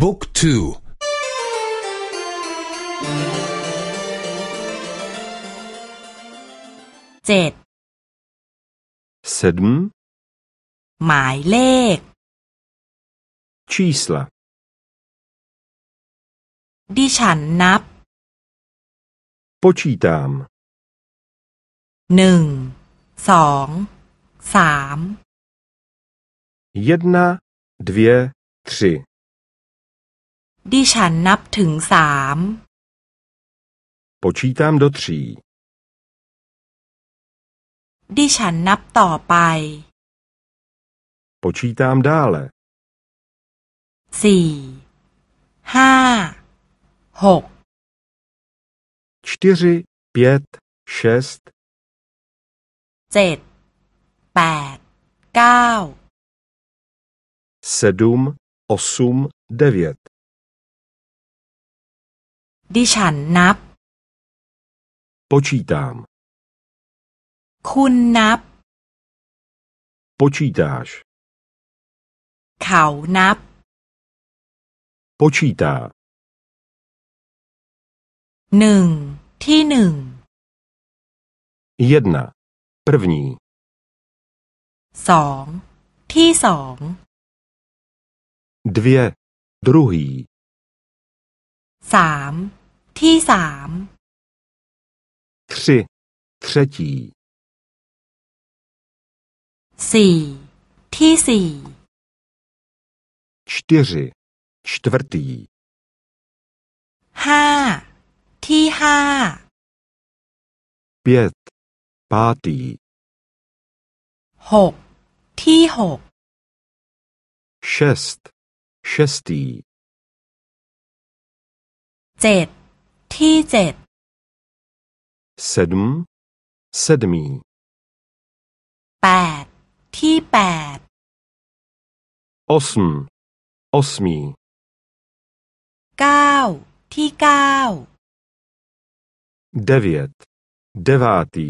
บุ๊กทูเจ็ด sedm หมายเลข čísla ดิฉันนับ počítám หนึ่ง สอง สาม jedna dvě tři ดิฉันนับถึงสาม počítám do tří ดิฉันนับต่อไป počítám dále สี่ห้าหก čtyři pět šest เจ็ดแปดเก้า sedm osm devět ดิฉันนับ počítám คุณนับ počítáš เขานับ počítá หนึ่งที่หนึ่ง jedna první สองที่สอง dvě druhý สาม ที่สาม tři třetí สี่ที่สี่ čtyři čtvrtý ห้าที่ห้า pět pátý หกที่หก šest šestý เจ็ด ที่เจ็ด sedm sedmý แปดที่แปด osm osmý เก้าที่เก้า devět devátý